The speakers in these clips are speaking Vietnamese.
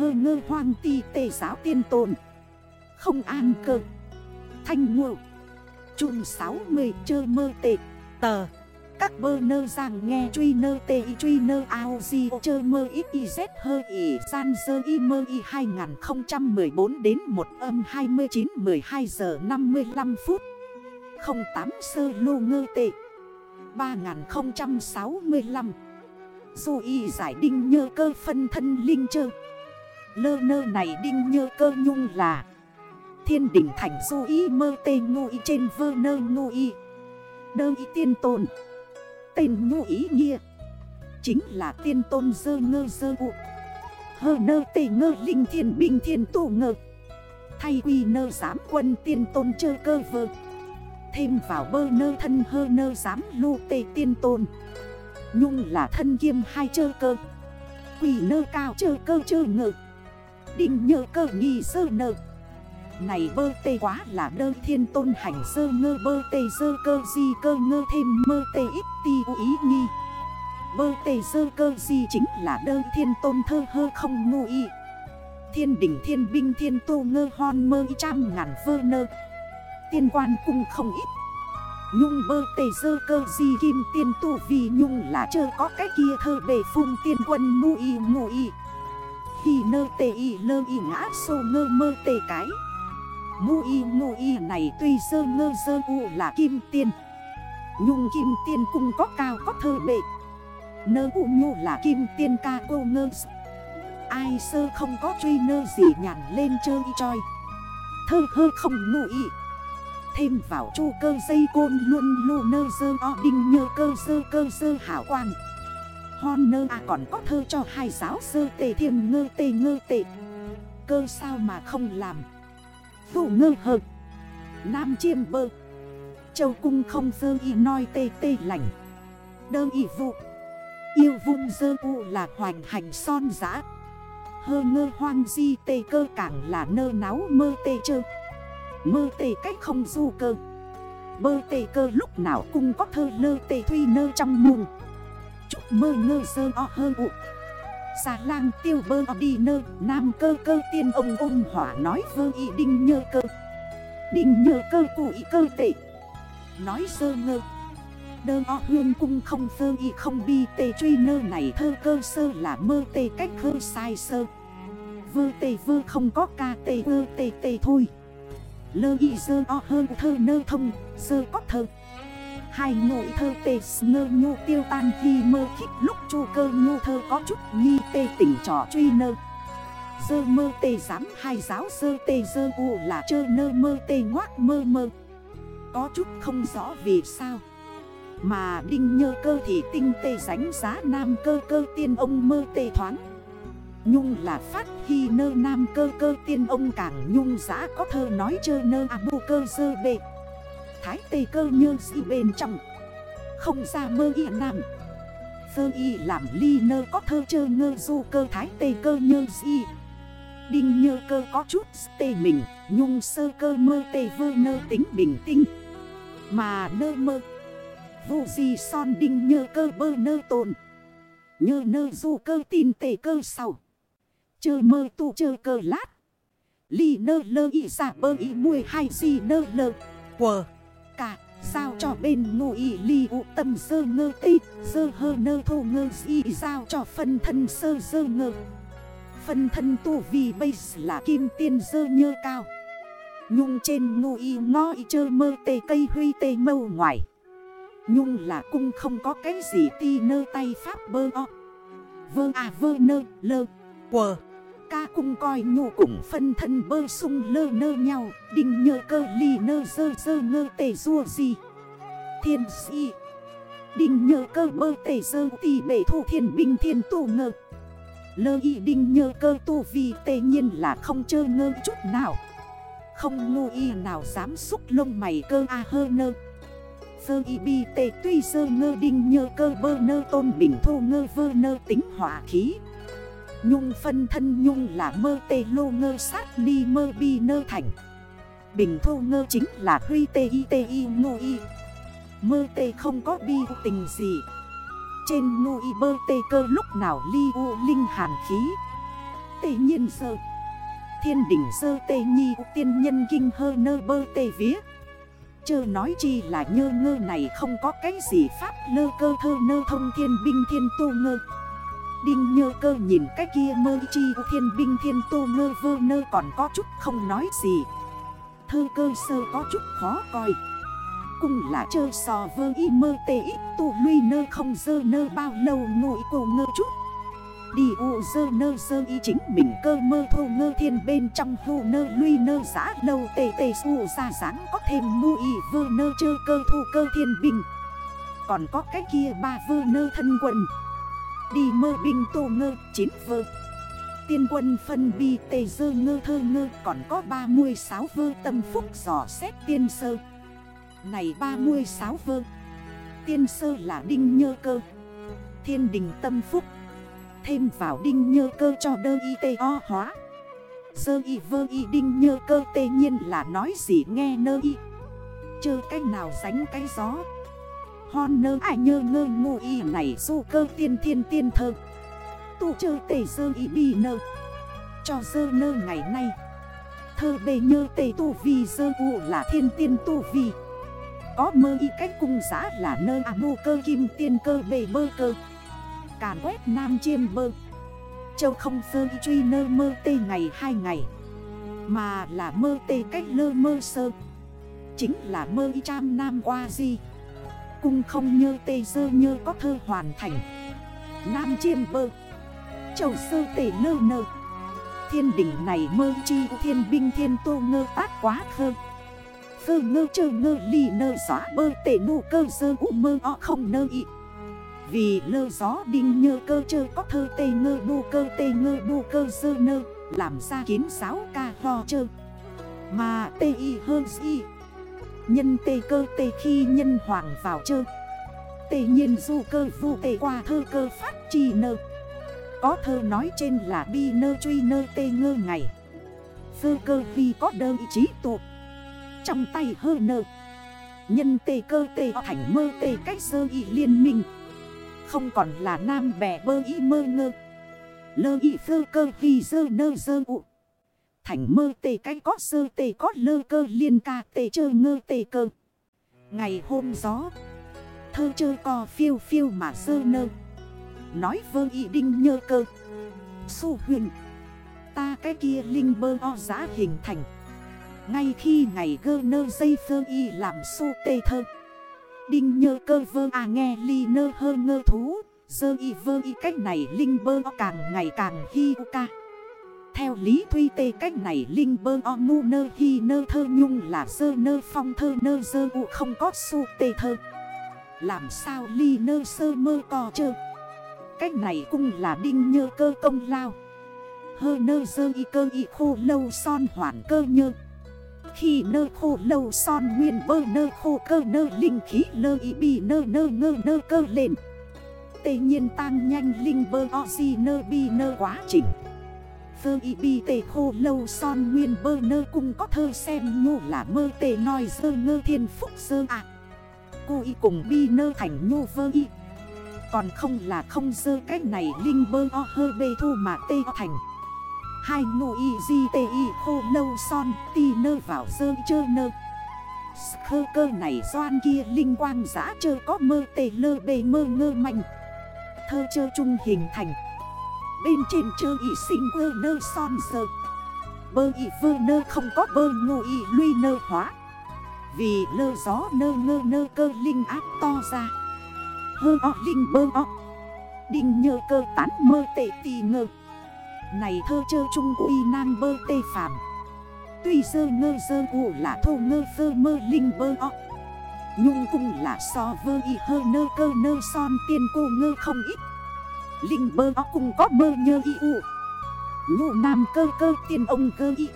hơ ngơ hoang ti tề giáo tiên tồn. Không an cơ. Thanh ngộ. Trung 60 chơ mơ tệ. Tờ. Các bơ nơ rằng nghe truy nơ tê y truy nơ ao di chơ mơ ít y z hơ y san sơ y mơ y 2014 đến 1 âm 29 12 giờ 55 phút. 08 sơ lô ngơ tệ. 3065 Dù y giải đinh nhơ cơ phân thân linh chơ. Lơ nơ này đinh nhơ cơ nhung là Thiên đỉnh thành du y mơ tê ngu y trên vơ nơ ngu y. Đơ y tiên tôn, Tên ngu ý nghĩa Chính là tiên tôn dơ ngơ dơ vụ Hơ nơ tê ngơ linh thiên binh thiên tụ ngơ. Thay quy nơ giám quân tiên tôn chơ cơ vơ. Thêm vào bơ nơ thân hơ nơ giám lưu tê tiên tôn. Nhung là thân kiêm hai chơ cơ. Quỷ nơ cao chơ cơ chơ ngự Đinh nhơ cơ nghi sơ nơ Này bơ tê quá là đơ thiên tôn hành sơ ngơ, bơ tê sơ cơ di cơ ngơ thêm mơ tê ít ti ý nghi. Bơ tê sơ cơ di chính là đơ thiên tôn thơ hơ không ngu y. Thiên đỉnh, thiên binh, thiên tô ngơ hon mơ y trăm ngàn vơ nơ. Tiên quan cung không ít. Nhung bơ tê sơ cơ di kim tiên tu vì nhung là chơ có cái kia thơ bề phung tiên quân ngu y ngu y. Khi nơ tê y lơ y ngã sô ngơ mơ tê cái. Mu y ngu y này tuy sơ ngơ sơ u là kim tiên. Nhung kim tiên cũng có cao có thơ bệ Nơ u nhu là kim tiên ca cô ngơ. Ai sơ không có truy nơ gì nhàn lên chơi choi. Thơ hơ không ngu y. Thêm vào chu cơ dây côn luôn lù nơ dơ o đinh nhơ cơ sơ cơ sơ hảo quang. Hon nơ à còn có thơ cho hai giáo sư tề thiềm ngơ tề ngơ tề. Cơ sao mà không làm? Vụ ngơ hợp Nam chiêm bơ. Châu cung không dơ y nói tê tê lành. Đơ y vụ. Yêu vung dơ u là hoành hành son giã Hơ ngơ hoang di tê cơ cảng là nơ náo mơ tê chơ. Mơ tê cách không du cơ. Bơ tê cơ lúc nào cũng có thơ lơ tê thuy nơ trong mùng. Chúc mơ ngơ sơ o hơ ụ. Xà lang tiêu bơ o đi nơ, Nam cơ cơ tiên ông ôn hỏa nói vơ y đinh nhơ cơ. Đinh nhơ cơ cụ y cơ tệ. Nói sơ ngơ. Đơ o hương cung không vơ y không bi tê truy nơ này thơ cơ sơ là mơ tê cách hơ sai sơ. Vơ tê vơ không có ca tê vơ tê tê thôi. Lơ y dơ o hơ thơ nơ thông Dơ có thơ. Hai nội thơ tê, ngơ nhu tiêu tan khi mơ khích. Lúc chu cơ nhu thơ có chút nhi tê tỉnh trò truy nơ. Dơ mơ tê giám hai giáo, dơ tê dơ u là chơ nơ. Mơ tê ngoác mơ mơ. Có chút không rõ vì sao. Mà đinh nhơ cơ thì tinh tê ránh giá nam cơ cơ tiên ông mơ tê thoáng. Nhung là phát khi nơ nam cơ cơ tiên ông càng nhung giã có thơ nói chơ nơ. À bù cơ dơ bệt Thái tê cơ như si bên trong. Không ra mơ y nằm Sơ y làm ly nơ có thơ chơ ngơ du cơ thái tê cơ nhơ si Đinh nhơ cơ có chút tê mình, Nhung sơ cơ mơ tê vơ nơ tính bình tinh. Mà nơ mơ. Vô gì son đinh nhơ cơ bơ nơ tồn. Nhơ nơ du cơ tin tê cơ sau. Chơ mơ tu chơ cơ lát. Ly nơ lơ y giả bơ y muôi hai gì nơ lơ. Quờ. Cả. Sao cho bên ngô y ly ụ tâm sơ ngơ tê Sơ hơ nơ thô ngơ y sao cho phân thân sơ sơ ngơ? Phân thân tu vì bây là kim tiên sơ nhơ cao. Nhung trên ngô y ngó y chơ mơ tê cây huy tê mâu ngoài. Nhung là cung không có cái gì ti nơ tay pháp bơ o. Vơ à vơ nơ lơ Quờ ca cung coi nhu cùng phân thân bơ sung lơ nơ nhau, Đinh nhơ cơ ly nơ dơ dơ ngơ tề rua gì. Thiên si. Đinh nhơ cơ bơ tề dơ tì bể thu thiên binh thiên tù ngơ. Lơ y đinh nhơ cơ tu vì tề nhiên là không chơ ngơ chút nào. Không ngu y nào dám xúc lông mày cơ a hơ nơ. Sơ y bi tề tuy sơ ngơ đinh nhơ cơ bơ nơ tôn bình thu ngơ vơ nơ tính hỏa khí. Nhung phân thân nhung là mơ tê lô ngơ sát ni mơ bi nơ thành. Bình thô ngơ chính là huy tê y tê y ngô y. Mơ tê không có bi tình gì. Trên ngô y bơ tê cơ lúc nào ly u linh hàn khí. Tê nhiên sơ. Thiên đỉnh sơ tê nhi tiên nhân kinh hơ nơ bơ tê vía. Chơ nói chi là nhơ ngơ này không có cái gì pháp lơ cơ thơ nơ thông thiên binh thiên tu ngơ. Đinh nhơ cơ nhìn cái kia mơ chi thiên binh thiên tô ngơ vơ nơ còn có chút không nói gì. Thơ cơ sơ có chút khó coi. Cùng là chơ sò vơ y mơ tê ít tù luy nơ không dơ nơ bao lâu ngồi cổ ngơ chút. Đi u dơ nơ dơ y chính mình cơ mơ thô ngơ thiên bên trong hô nơ luy nơ giã lâu tê tê xù ra dáng có thêm mu y vơ nơ chơ cơ thu cơ thiên bình. Còn có cái kia ba vơ nơ thân quần. Đi mơ binh tô ngơ chín vơ. Tiên quân phân bi tê dơ ngơ thơ ngơ, Còn có 36 vơ tâm phúc giỏ xét tiên sơ. Này 36 vơ, Tiên sơ là đinh nhơ cơ. Thiên đình tâm phúc, Thêm vào đinh nhơ cơ cho đơ y tê o hóa. Sơ y vơ y đinh nhơ cơ tê nhiên là nói gì nghe nơ y. Chơ cách nào sánh cái gió Hon nơ ai nhơ ngơ ngô y này du cơ tiên thiên tiên thơ. Tu chơ tê sơ y bi nơ. Cho sơ nơ ngày nay. Thơ bề nhơ tê tu vi sơ u là thiên tiên tu vi. Có mơ y cách cung giá là nơ à mô cơ kim tiên cơ bề bơ cơ. Càn quét nam chiêm bơ. Châu không sơ y truy nơ mơ tê ngày hai ngày. Mà là mơ tê cách lơ mơ sơ. Chính là mơ y trăm nam qua di. Cung không nhơ tê dơ nhơ có thơ hoàn thành. Nam chiêm bơ. Châu sơ tể nơ nơ. Thiên đỉnh này mơ chi thiên binh thiên tô ngơ tác quá khơ Khơ ngơ chơ ngơ ly nơ xóa bơ tể nụ cơ sơ u mơ o không nơ ị. Vì lơ gió đinh nhơ cơ chơ có thơ tê ngơ bu cơ tê ngơ bu cơ sơ nơ, Làm ra kiến giáo ca ho chơ. Mà tê y hơn y Nhân tê cơ tê khi nhân hoàng vào chơ. Tê nhiên du cơ vu tê qua thơ cơ phát chi nơ. Có thơ nói trên là bi nơ truy nơ tê ngơ ngày. Sơ cơ vi có đơ ý chí tụ. Trong tay hơ nơ. Nhân tê cơ tê thành mơ tê cách sơ y liên minh. Không còn là nam bè bơ y mơ ngơ. Lơ y phơ cơ vi dơ nơ dơ ụ Thành mơ tê cái có sơ tê có lơ cơ liên ca tê chơ ngơ tê cơ. Ngày hôm gió, Thơ chơ co phiêu phiêu mà sơ nơ. Nói vơ y đinh nhơ cơ. Su huyền, Ta cái kia linh bơ o giá hình thành. Ngay khi ngày gơ nơ dây phơ y làm su tê thơ. Đinh nhơ cơ vơ à nghe ly nơ hơ ngơ thú. Dơ y vơ y cách này linh bơ o càng ngày càng hi ca. Theo lý thuy tê, cách này linh bơ o ngu nơ hi nơ thơ nhung là dơ nơ phong thơ nơ dơ u, không có su tê thơ. Làm sao ly nơ sơ mơ co chơ? Cách này cũng là đinh nhơ cơ công lao. Hơ nơ dơ y cơ y khô lâu son hoàn cơ nhơ. Khi nơ khô lâu son nguyên bơ nơ khô cơ nơ, linh khí lơ y bi nơ nơ ngơ nơ cơ lên. Tây nhiên tăng nhanh linh bơ o si nơ bi nơ quá trình vơ y bi tê khô lâu son nguyên bơ nơ cung có thơ xem ngô là mơ tê nói dơ ngơ thiên phúc dơ à Cô y cùng bi nơ thành nhô vơ y. Còn không là không dơ cách này linh bơ o hơ bê thu mà tê o thành. Hai ngô y di tê y khô lâu son ti nơ vào dơ chơ nơ. Khơ cơ này doan kia linh quang giã chơ có mơ tê lơ bê mơ ngơ mạnh Thơ chơ trung hình thành Bên trên chơ y sinh quơ nơ son sơ. Bơ y vơ nơ không có bơ ngô y luy nơ hóa. Vì lơ gió nơ ngơ nơ cơ linh áp to ra. Hơ o linh bơ o. Đinh nhơ cơ tán mơ tệ tì ngơ. Này thơ chơ trung uy nan bơ tê phàm. Tuy sơ ngơ sơ ụ là thô ngơ sơ mơ linh bơ o. Nhung cung là so vơ y hơ nơ cơ nơ son tiên cô ngơ không ít. Linh bơ o cũng có mơ nhơ y u. Nhụ nam cơ cơ tiên ông cơ y.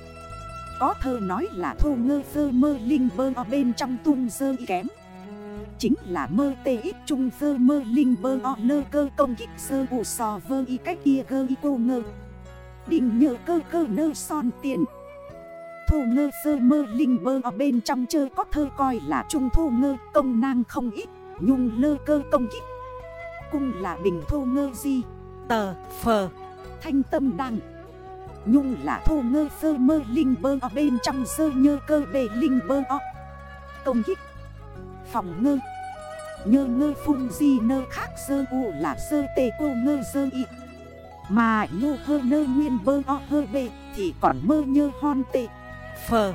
Có thơ nói là thô ngơ sơ mơ linh bơ o bên trong tung sơ y kém. Chính là mơ tê ít trung sơ mơ linh bơ o lơ cơ công kích sơ u sò vơ y cách kia cơ y cô ngơ. Đình nhờ cơ cơ nơ son tiền. Thô ngơ sơ mơ linh bơ ở bên trong chơi có thơ coi là trung thô ngơ công năng không ít. Nhung lơ cơ công kích Cung là bình thô ngơ di, Tờ phờ Thanh tâm đăng. Nhung là thô ngơ sơ mơ linh bơ o, bên trong sơ nhơ cơ bề linh bơ o. Công kích. Phòng ngơ. Nhơ ngơ phung di nơ khác sơ u là sơ tê cô ngơ sơ y. Mà nhô hơ nơ nguyên bơ o hơ bề Thì còn mơ nhơ hon tê. Phờ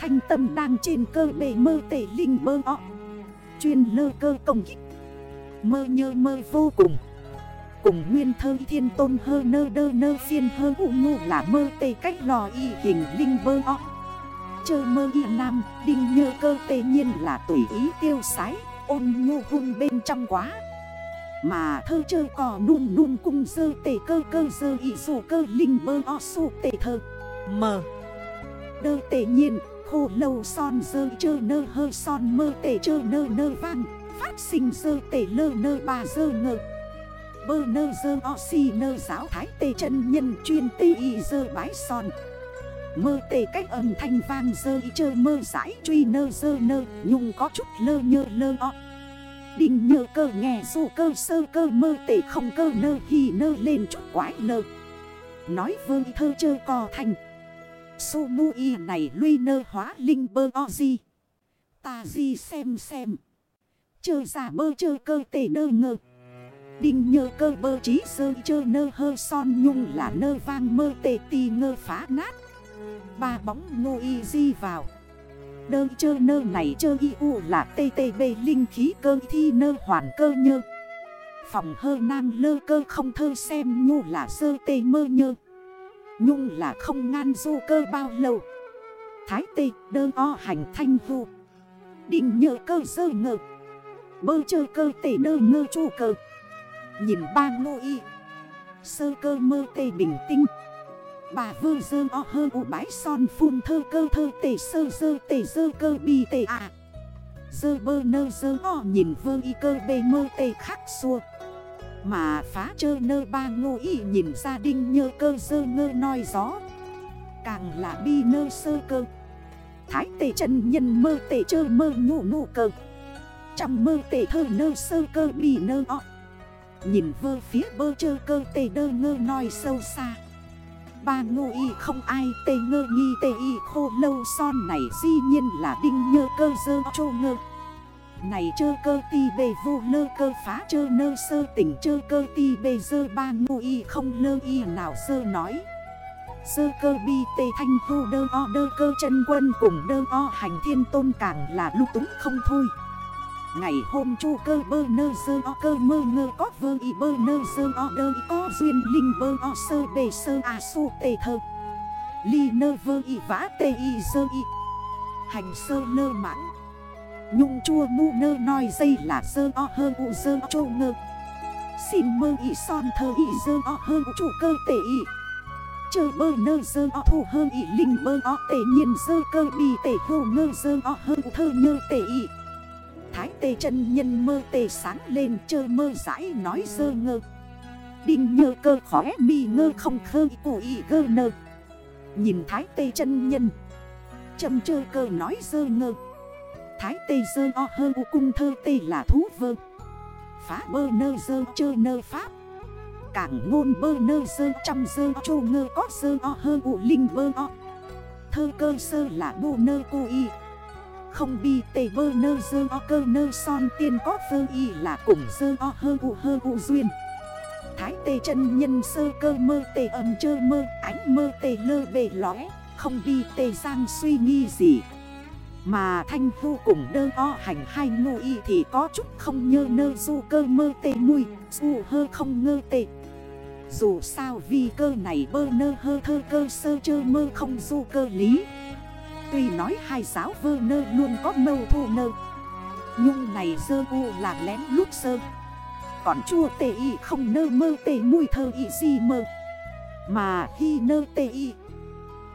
Thanh tâm đang trên cơ bề mơ tê linh bơ o. Chuyên lơ cơ công kích. Mơ nhơ mơ vô cùng. Cùng nguyên thơ thiên tôn hơ nơ đơ nơ phiên hơ hụ ngu là mơ tê cách lò y hình linh bơ o. Chơ mơ y nam, đinh nhơ cơ tê nhiên là tùy ý tiêu sái, Ôn nhu hung bên trong quá. Mà thơ chơ cò nung nung cung dơ tê cơ cơ dơ y dù cơ linh bơ o su tê thơ. Mờ Đơ tê nhiên, khô lâu son dơ chơ nơ hơ son mơ tê chơ nơ nơ vang Phát sinh dơ tể lơ nơ bà dơ ngơ. Bơ nơ dơ o si nơ giáo thái tê chân nhân chuyên tê y dơ bái son. Mơ tê cách âm thanh vang dơ y chơ mơ giải truy nơ dơ nơ, Nhung có chút lơ nhơ lơ o. Đình nhờ cơ nghe dù cơ sơ cơ mơ tê không cơ nơ Hì nơ lên chút quái nơ. Nói vương thơ chơ cò thành. Su mu y này luy nơ hóa linh bơ o di. Ta di xem xem. Chơ giả bơ chơ cơ tể nơ ngơ. Đinh nhơ cơ bơ trí sơ chơ nơ hơ son nhung là nơ vang mơ tê ti ngơ phá nát. Ba bóng ngô y di vào. Đơ chơ nơ này chơ y u là tê tê bê linh khí cơ thi nơ hoàn cơ nhơ. Phòng hơ nang lơ cơ không thơ xem nhu là sơ tê mơ nhơ. Nhung là không ngan du cơ bao lâu. Thái tê đơ o hành thanh vu. Định nhờ cơ sơ ngờ Bơ chơ cơ tê đơ ngơ chu cơ. Nhìn ba ngô y. Sơ cơ mơ tê bình tinh. Bà vơ dơ o hơ u bái son phun thơ cơ thơ tê sơ dơ tê dơ cơ bi tê à Dơ bơ nơ dơ o nhìn vơ y cơ bê mơ tê khắc xua. Mà phá chơ nơ ba ngô y nhìn gia đình nhơ cơ dơ ngơ nói gió. Càng là bi nơ sơ cơ. Thái tê chân nhân mơ tê chơ mơ nhụ nụ cơ. Trong mơ tệ thơ nơ sơ cơ bì nơ ọ. Nhìn vơ phía bơ chơ cơ tê đơ ngơ nói sâu xa. Ba ngô y không ai tê ngơ nghi tê y khô lâu son này duy nhiên là đinh nhơ cơ dơ chô ngơ. Này chơ cơ ti bề vô lơ cơ phá chơ nơ sơ tỉnh chơ cơ ti bề dơ ba ngô y không lơ y nào sơ nói. Sơ cơ bi tê thanh hô đơ o đơ cơ chân quân cùng đơ o hành thiên tôn càng là lúc túng không thôi. Ngày hôm chu cơ bơ nơ sơ o cơ mơ ngơ có vơ y bơ nơ sơ o đơ y có duyên linh bơ o sơ bề sơ à su tê thơ. Ly nơ vơ y vã tê y sơ y. Hành sơ nơ mãn. Nhung chua mu nơ nói dây là sơ o hơ u sơ chô ngơ. Xin mơ y son thơ y sơ o hơ u chủ cơ tê y. Chơ bơ nơ sơ o thủ hơ y linh bơ o tê nhiên sơ cơ bì tê hô ngơ sơ o hơ u thơ nhơ tê y tê chân nhân mơ tê sáng lên chơ mơ giải nói sơ ngơ. Đinh nhơ cơ khóe mi ngơ không khơ cụ ý gơ nơ. Nhìn thái tê chân nhân. Châm chơ cơ nói sơ ngơ. Thái tê sơ o hơ u cung thơ tê là thú vơ. Phá bơ nơ sơ chơ nơ pháp. Cảng ngôn bơ nơ sơ trăm sơ chô ngơ có sơ o hơ u linh bơ o. Thơ cơ sơ là bù nơ cô y không bi, tê bơ nơ, dơ o cơ nơ, son tiên có vơ y là cùng dơ o, hơ u hơ u duyên. Thái tê chân nhân sơ cơ mơ, tê âm chơ mơ, ánh mơ tê lơ bề lóe Không bi tê giang suy nghi gì. Mà thanh vô cùng đơ o hành hai ngô y thì có chút không nhơ nơ, du cơ mơ tê mùi Dù hơ không ngơ tê. Dù sao vì cơ này bơ nơ, hơ thơ cơ sơ chơ mơ không du cơ lý. Tuy nói hai giáo vơ nơ luôn có mâu thu nơ. Nhưng này dơ u là lén lút sơ. Còn chua tê y không nơ mơ tê mùi thơ y gì mơ. Mà khi nơ tê y.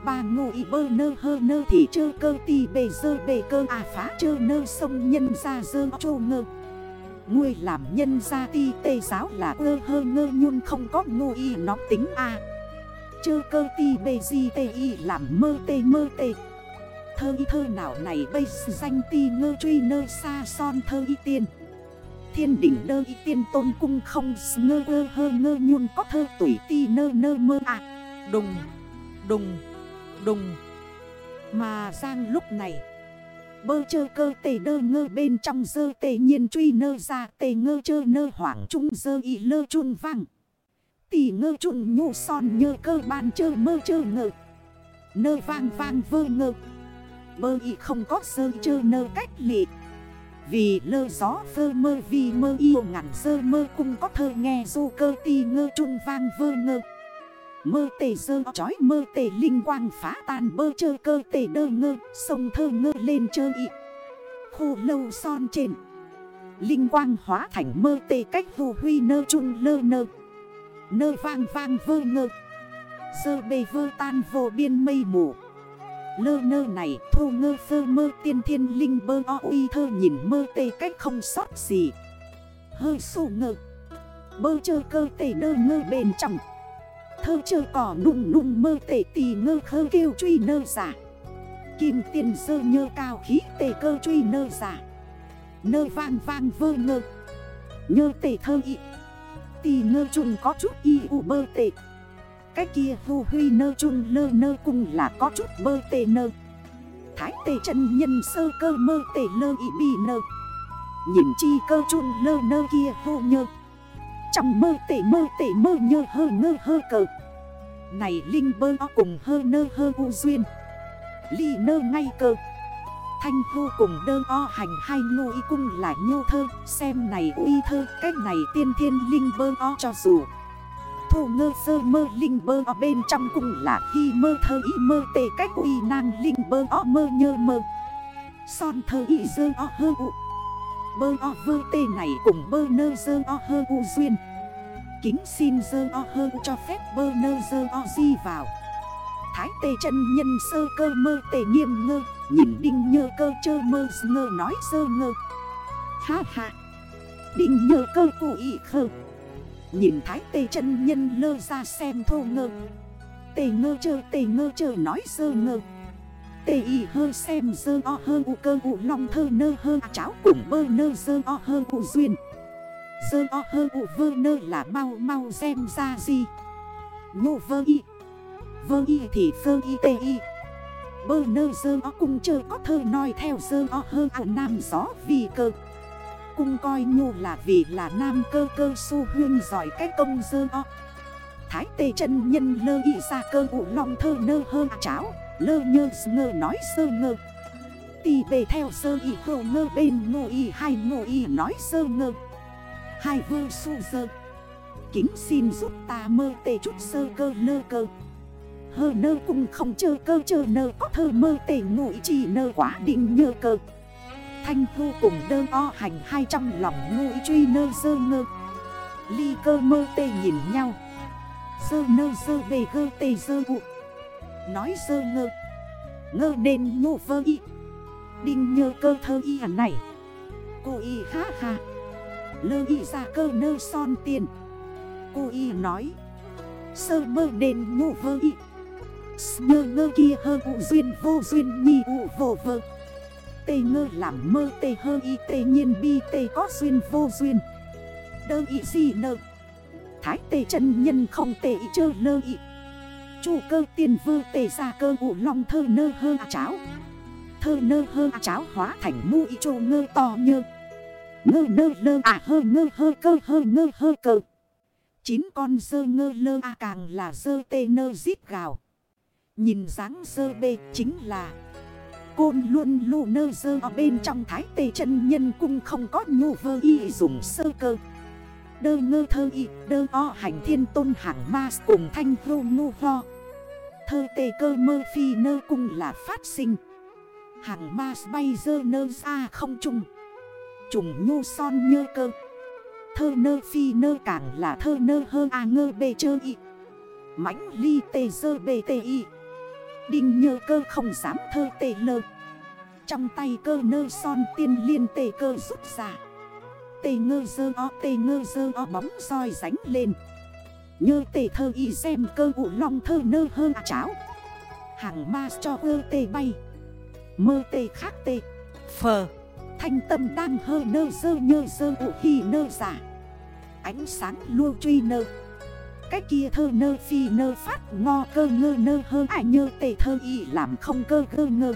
Bà ngộ y bơ nơ hơ nơ thì chơ cơ tì bề dơ bề cơ. À phá chơ nơ sông nhân ra dơ chô ngơ. Ngươi làm nhân ra ti tê giáo là ơ hơ ngơ nhun không có ngô y nó tính à Chơ cơ ti bề di tê y làm mơ tê mơ tê thơ y thơ nào này bây danh ti ngơ truy nơ xa son thơ y tiên. Thiên đỉnh nơ y tiên tôn cung không ngơ ơ hơ ngơ nhuôn có thơ tuổi ti nơ nơ mơ à Đùng Đùng, đùng. Mà Giang lúc này Bơ chơ cơ tề đơ ngơ bên trong dơ tề nhiên truy nơ ra tề ngơ chơ nơ hoảng trung dơ y lơ trung vang. Tỷ ngơ trung nhu son nhơ cơ ban chơ mơ chơ ngơ. Nơ vang vang vơ ngơ. Bơ y không có sơ chơ nơ cách lị Vì lơ gió phơ mơ, vì mơ yêu ngắn sơ mơ cung có thơ nghe du cơ ti ngơ trung vang vơ ngơ. Mơ tề sơ chói mơ tề linh quang phá tan bơ chơ cơ tề đơ ngơ, Sông thơ ngơ lên chơ ị Khu lâu son trên, Linh quang hóa thành mơ tề cách hù huy nơ trung lơ nơ. Nơ vang vang vơ ngơ. Sơ bề vơ tan vô biên mây mù. Lơ nơ này thu ngơ phơ mơ, tiên thiên linh bơ, o uy thơ nhìn mơ tê cách không sót gì. Hơi sổ ngơ. Bơ chơ cơ tê đơ ngơ bên trong Thơ chơ cỏ nụng nụng mơ tê tì ngơ khơ kêu truy nơ giả. Kim tiền sơ nhơ cao khí tê cơ truy nơ giả. Nơ vang vang vơ ngơ. Nhơ tê thơ ị Tì ngơ trùng có chút y u bơ tê cái kia hù huy nơ chun lơ nơ cung là có chút bơ tê nơ. Thái tê chân nhân sơ cơ mơ tê lơ y bì nơ. Nhìn chi cơ chun lơ nơ kia hô nhơ. Trong mơ tê mơ tê mơ nhơ hơ ngơ hơ cờ. Này linh bơ o cùng hơ nơ hơ u duyên. Ly nơ ngay cơ. Thanh hô cùng đơ o hành hai ngô y cung là nhô thơ. Xem này uy thơ Cách này tiên thiên linh bơ o cho dù thu ngơ sơ mơ linh bơ o bên trong cùng là khi mơ thơ y mơ tề cách uy nàng linh bơ o mơ nhơ mơ. Son thơ y dơ o hơ u. Bơ o vơ tê này cùng bơ nơ dơ o hơ u duyên. Kính xin dơ o hơ u cho phép bơ nơ dơ o di vào. Thái tê chân nhân sơ cơ mơ tề nghiêm ngơ, Nhìn đinh nhơ cơ chơ mơ ngơ nói dơ ngơ. Ha ha. Đinh nhơ cơ cụ ý khơ. Nhìn thái tê chân nhân lơ ra xem thô ngơ. Tê ngơ chơ, tê ngơ chơ nói sơ ngơ. Tê y hơ xem sơ o hơ u cơ u long thơ nơ hơ cháo cùng bơ nơ sơ o hơ u duyên. Sơ o hơ u vơ nơ là mau mau xem ra gì? Nhô vơ y. Vơ y thì sơ y tê y. Bơ nơ sơ o cùng chơ có thơ nói theo sơ o hơ ảo nam gió vì cơ cung coi nhu là vì là nam cơ cơ su huyên giỏi cái công dơ o. Thái tê chân nhân lơ y ra cơ ụ lòng thơ nơ hơ cháo, Lơ nhơ ngơ nói sơ ngơ. Tì bề theo sơ y khổ ngơ bên ngô y hai ngô y nói sơ ngơ. Hai vơ su dơ Kính xin giúp ta mơ tê chút sơ cơ lơ cơ. Hơ nơ cũng không chơ cơ chơ nơ, có thơ mơ tê ngụy chỉ nơ quá định nhơ cơ. Thanh thu cùng đơ o hành hai trong lòng ngụy truy nơ dơ ngơ. Ly cơ mơ tê nhìn nhau. Dơ nơ dơ bề gơ tê dơ vụ. Nói dơ ngơ. Ngơ nên ngô vơ y. Đinh nhơ cơ thơ y hẳn này. Cô y ha ha. Lơ y ra cơ nơ son tiền. Cô y nói. Sơ mơ nên ngô vơ y. Sơ ngơ kia hơ vụ duyên vô duyên nhi ụ vô vơ tê ngơ làm mơ tê hơ y tê nhiên bi tê có duyên vô duyên. Đơ y gì nơ. Thái tê chân nhân không tê y chơ lơ y. Chủ cơ tiền vơ tê ra cơ ủ lòng thơ nơ hơ cháo. Thơ nơ hơ cháo hóa thành mu y chô ngơ to nhơ. Ngơ nơ lơ à hơ ngơ hơ cơ hơ ngơ hơ cơ. Chín con dơ ngơ lơ à càng là dơ tê nơ giít gào. Nhìn dáng dơ bê chính là Côn luôn lù nơ dơ ở bên trong thái tê chân nhân cung không có nhu vơ y dùng sơ cơ. Đơ ngơ thơ y, đơ o hành thiên tôn hạng ma cùng thanh vô ngu ho. Thơ tê cơ mơ phi nơ cung là phát sinh. Hàng ma bay dơ nơ ra không trùng Trùng nhu son nhơ cơ. Thơ nơ phi nơ càng là thơ nơ hơ a ngơ bê chơ y. Mãnh ly tê dơ bê tê y. Đinh nhơ cơ không dám thơ tê lơ Trong tay cơ nơ son tiên liên tê cơ rút ra. Tê ngơ dơ o tê ngơ dơ o bóng soi ránh lên. Nhơ tê thơ y xem cơ ụ long thơ nơ hơ cháo. Hàng ma cho ơ tê bay. Mơ tê khác tê. Phờ. Thanh tâm đang hơ nơ dơ nhơ dơ ụ hi nơ giả. Ánh sáng lưu truy nơ cái kia thơ nơ phi nơ phát, ngo cơ ngơ nơ hơ, ai nhơ tề thơ y làm không cơ cơ ngơ.